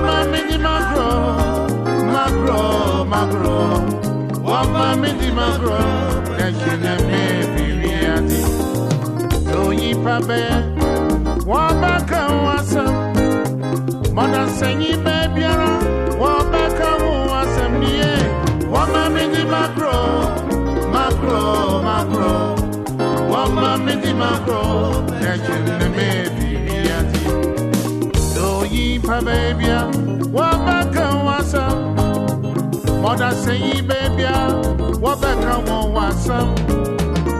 Wama mi di magro, magro, magro. Wama mi di magro na chene me biriati. Oyi pabe, wama kan. Mona bebiara, wama kan wasam niye. Wama magro, magro, magro. Wama magro na chene me. Oyi pabe, wama kan wasam. Mother say, baby, what back want want some.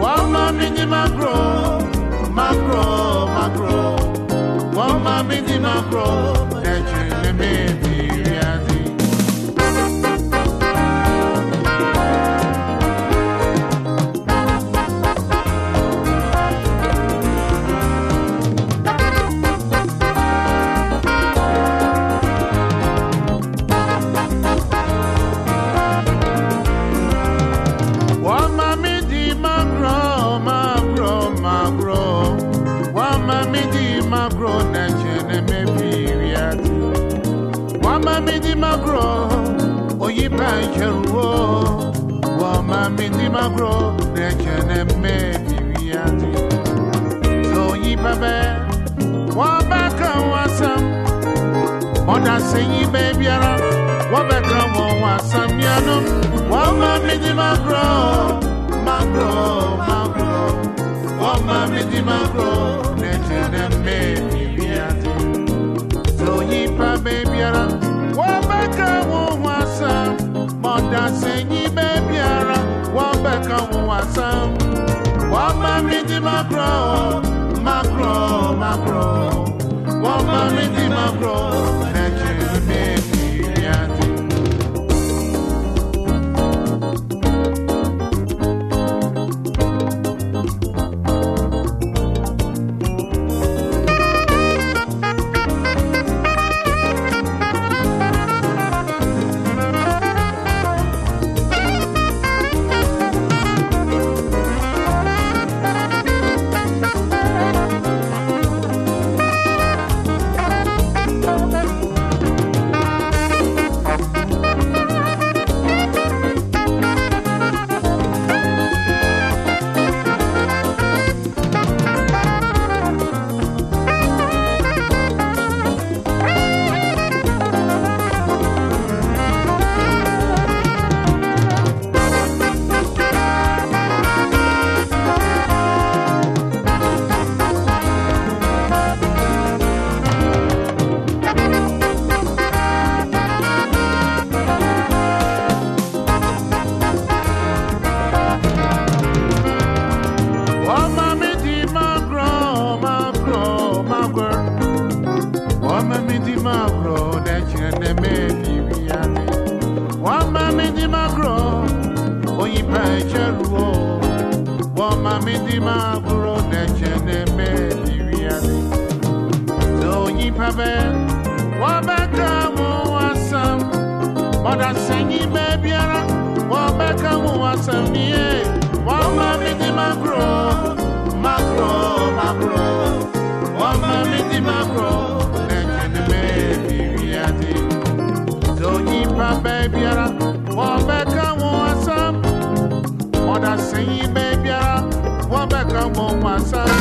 One mommy di macro, macro, macro. One mommy di macro, magro. Wamamidi magro na nchene mebiri atụ wamamidi magro oyiba ncheruo wamamidi magro na nchene mebiri atụ oyibabe wabaka wasam ọdasenyi bebiara wabaka wasam yanum wamamidi magro. bɛka wo ho asɛm mɔda sɛnyi baabiara wɔbɛka wo ho asɛm wɔma me di makorɔ makorɔ makorɔ wɔma me di makorɔ wasam. Mother sing you baby, one back wasam nie. One beebiara wɔbɛka wo asɛm ɔdasenyi beebiara wɔbɛka one asɛm